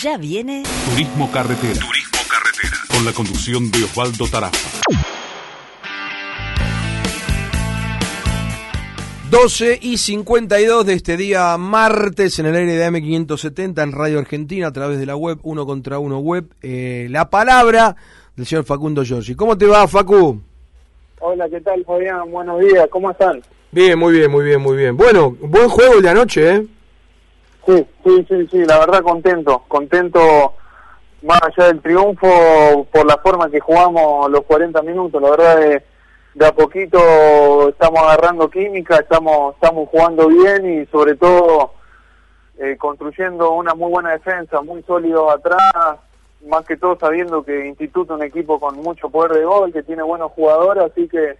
Ya viene Turismo Carretera. Turismo Carretera. Con la conducción de Osvaldo Tarafa. 12 y 52 de este día martes en el aire de AM570 en Radio Argentina a través de la web, uno contra uno web. Eh, la palabra del señor Facundo Giorgi. ¿Cómo te va, Facu? Hola, ¿qué tal, Fabián? Buenos días, ¿cómo están? Bien, muy bien, muy bien, muy bien. Bueno, buen juego de anoche, ¿eh? Sí, sí, sí, sí, la verdad contento, contento más allá del triunfo por la forma que jugamos los 40 minutos, la verdad de, de a poquito estamos agarrando química, estamos estamos jugando bien y sobre todo eh, construyendo una muy buena defensa, muy sólido atrás, más que todo sabiendo que Instituto es un equipo con mucho poder de gol, que tiene buenos jugadores, así que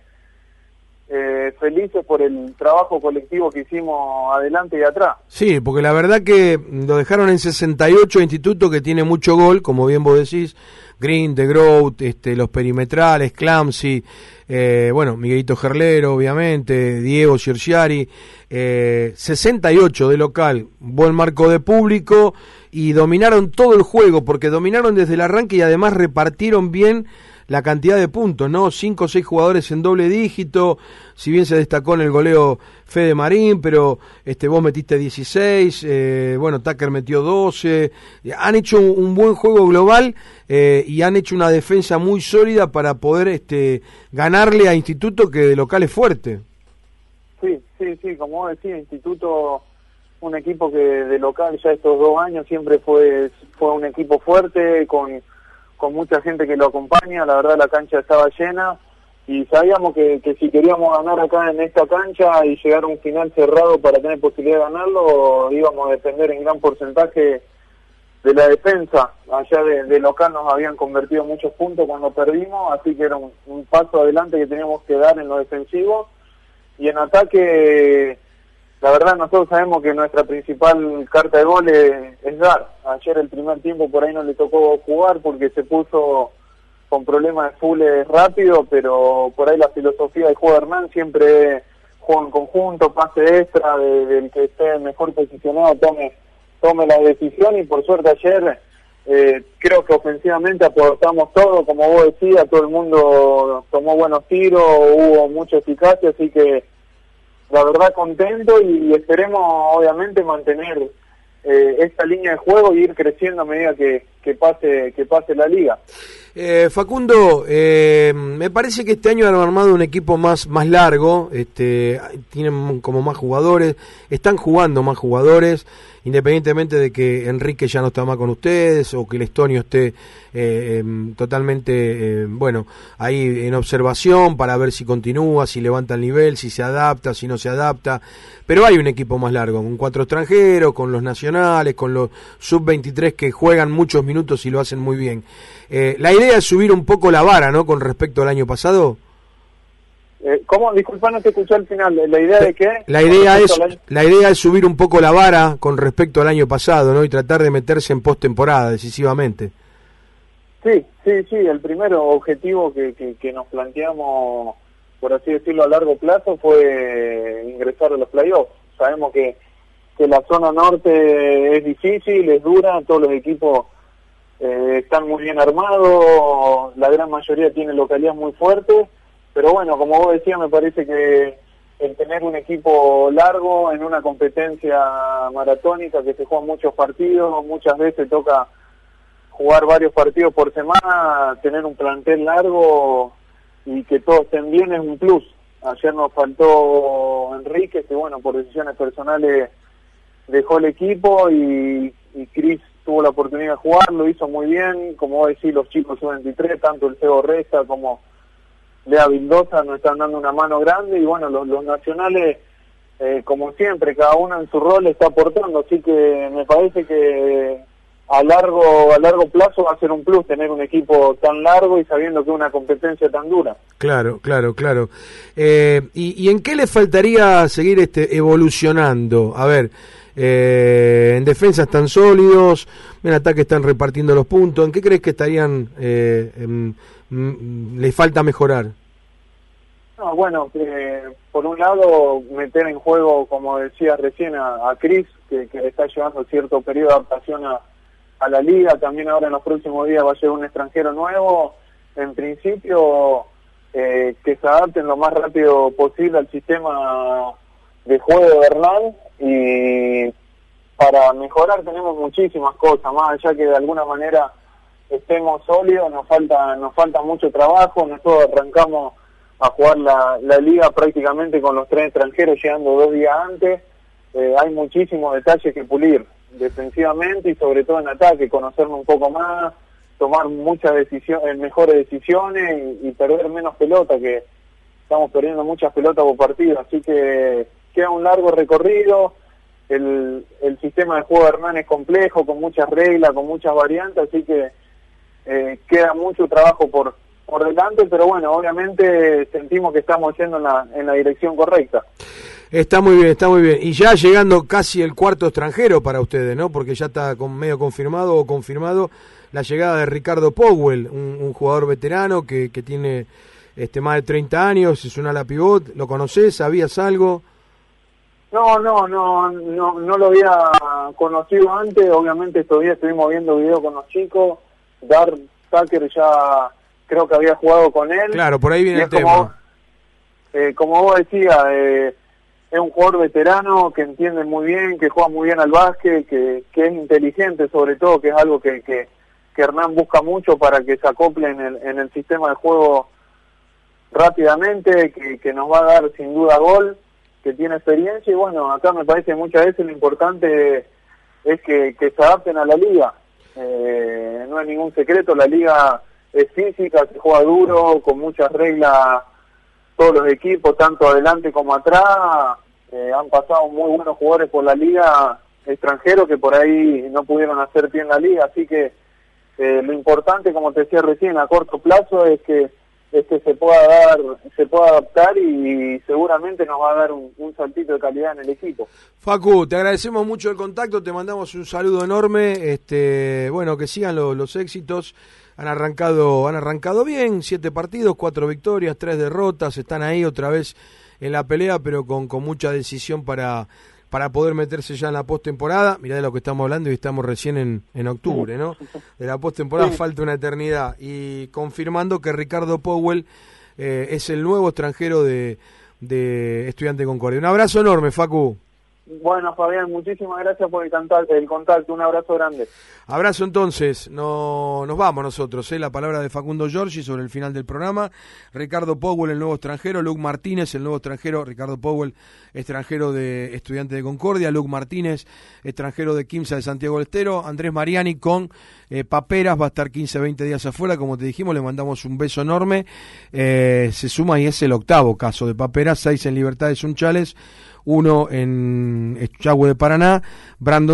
eh, felices por el trabajo colectivo que hicimos adelante y atrás. Sí, porque la verdad que lo dejaron en 68 Instituto que tiene mucho gol, como bien vos decís, Green, The Groot, este, los perimetrales, Clamsy, eh, bueno, Miguelito Gerlero, obviamente, Diego Circiari, eh, 68 de local, buen marco de público y dominaron todo el juego, porque dominaron desde el arranque y además repartieron bien la cantidad de puntos, ¿no? Cinco o seis jugadores en doble dígito, si bien se destacó en el goleo Fede Marín, pero este vos metiste 16, eh, bueno, Tucker metió 12, han hecho un, buen juego global eh, y han hecho una defensa muy sólida para poder este ganarle a Instituto que de local es fuerte. Sí, sí, sí, como vos decís, Instituto un equipo que de local ya estos dos años siempre fue fue un equipo fuerte con con mucha gente que lo acompaña, la verdad la cancha estaba llena y sabíamos que, que, si queríamos ganar acá en esta cancha y llegar a un final cerrado para tener posibilidad de ganarlo, íbamos a depender en gran porcentaje de la defensa. Allá de, local nos habían convertido muchos puntos cuando perdimos, así que era un, un paso adelante que teníamos que dar en lo defensivo. Y en ataque la verdad nosotros sabemos que nuestra principal carta de gol es, dar. Ayer el primer tiempo por ahí no le tocó jugar porque se puso con problemas de full rápido, pero por ahí la filosofía del juego de Hernán siempre juega en conjunto, pase extra, del que esté mejor posicionado tome, tome la decisión y por suerte ayer eh, creo que ofensivamente aportamos todo, como vos decías, todo el mundo tomó buenos tiros, hubo mucha eficacia, así que la verdad contento y esperemos obviamente mantener eh, esta línea de juego y ir creciendo a medida que, que pase que pase la liga. Eh, Facundo, eh, me parece que este año han armado un equipo más, más largo, este, tienen como más jugadores, están jugando más jugadores, independientemente de que Enrique ya no está más con ustedes o que el Estonio esté eh, em, totalmente, bueno, ahí en observación para ver si continúa, si levanta el nivel, si se adapta, si no se adapta, pero hay un equipo más largo, con cuatro extranjeros, con los nacionales, con los sub-23 que juegan muchos minutos y lo hacen muy bien. la idea es subir un poco la vara, ¿no? Con respecto al año pasado. Eh, ¿Cómo? Disculpa, no te escuché al final. ¿La idea de qué? La idea, es, la idea es subir un poco la vara con respecto al año pasado, ¿no? Y tratar de meterse en postemporada decisivamente. Sí, sí, sí. El primer objetivo que, que, nos planteamos, por así decirlo, a largo plazo fue ingresar a los playoffs. Sabemos que, que la zona norte es difícil, es dura, todos los equipos eh, están muy bien armados, la gran mayoría tiene localidades muy fuertes, pero bueno, como vos decías, me parece que el tener un equipo largo en una competencia maratónica que se juegan muchos partidos, muchas veces toca jugar varios partidos por semana, tener un plantel largo y que todos estén bien es un plus. Ayer nos faltó Enrique, que bueno, por decisiones personales dejó el equipo y, y Cris tuvo la oportunidad de jugar, lo hizo muy bien, como decís, los chicos sub-23, tanto el Feo Reza como Lea Vildosa nos están dando una mano grande y bueno, los, nacionales, eh, como siempre, cada uno en su rol está aportando, así que me parece que a largo a largo plazo va a ser un plus tener un equipo tan largo y sabiendo que es una competencia tan dura. Claro, claro, claro. Eh, ¿y, ¿Y en qué le faltaría seguir este evolucionando? A ver, eh, en defensa están sólidos, en ataque están repartiendo los puntos. ¿En qué crees que estarían, eh, le falta mejorar? No, bueno, por un lado meter en juego, como decía recién, a, a Cris, que, le está llevando cierto periodo de adaptación a, a la liga, también ahora en los próximos días va a llegar un extranjero nuevo, en principio eh, que se adapten lo más rápido posible al sistema de juego de Hernán y para mejorar tenemos muchísimas cosas, más allá que de alguna manera estemos sólidos, nos falta, nos falta mucho trabajo, nosotros arrancamos a jugar la, la liga prácticamente con los tres extranjeros llegando dos días antes, eh, hay muchísimos detalles que pulir defensivamente y sobre todo en ataque, conocernos un poco más, tomar muchas decisiones, eh, mejores decisiones y, perder menos pelota, que estamos perdiendo muchas pelotas por partido, así que queda un largo recorrido, el, el sistema de juego de Hernán es complejo, con muchas reglas, con muchas variantes, así que eh, queda mucho trabajo por, por delante, pero bueno, obviamente sentimos que estamos yendo en la, en la dirección correcta. Está muy bien, está muy bien. Y ya llegando casi el cuarto extranjero para ustedes, ¿no? Porque ya está con medio confirmado o confirmado la llegada de Ricardo Powell, un, jugador veterano que, que tiene este más de 30 años, es un ala pivot. ¿Lo conoces? ¿Sabías algo? No, no, no, no, no lo había conocido antes. Obviamente todavía estuvimos viendo video con los chicos. Dar Tucker ya creo que había jugado con él. Claro, por ahí viene el tema. Como, eh, como vos decías, eh, es un jugador veterano que entiende muy bien, que juega muy bien al básquet, que, que es inteligente sobre todo, que es algo que, que, que Hernán busca mucho para que se acople en el, en el sistema de juego rápidamente, que, que nos va a dar sin duda gol, que tiene experiencia y bueno, acá me parece muchas veces lo importante es que, que se adapten a la liga. Eh, no hay ningún secreto, la liga es física, se juega duro, con muchas reglas todos los equipos, tanto adelante como atrás, eh, han pasado muy buenos jugadores por la liga extranjeros que por ahí no pudieron hacer bien la liga, así que eh, lo importante, como te decía recién, a corto plazo es que es que se pueda dar, se pueda adaptar y, seguramente nos va a dar un, saltito de calidad en el equipo. Facu, te agradecemos mucho el contacto, te mandamos un saludo enorme, este, bueno, que sigan los éxitos han arrancado, han arrancado bien, siete partidos, cuatro victorias, tres derrotas, están ahí otra vez en la pelea, pero con, con mucha decisión para, para poder meterse ya en la postemporada. Mirá de lo que estamos hablando y estamos recién en, en octubre, ¿no? De la postemporada falta una eternidad. Y confirmando que Ricardo Powell eh, es el nuevo extranjero de, de Estudiante Concordia. Un abrazo enorme, Facu. Bueno, Fabián, muchísimas gracias por el, contacto, el contacto. Un abrazo grande. Abrazo entonces. No, nos vamos nosotros. ¿eh? La palabra de Facundo Giorgi sobre el final del programa. Ricardo Powell, el nuevo extranjero. Luke Martínez, el nuevo extranjero. Ricardo Powell, extranjero de Estudiante de Concordia. Luke Martínez, extranjero de Quimsa de Santiago del Estero. Andrés Mariani con eh, Paperas. Va a estar 15, 20 días afuera. Como te dijimos, le mandamos un beso enorme. Eh, se suma y es el octavo caso de Paperas. Seis en Libertad de Sunchales uno en Chagüe de Paraná, Brandon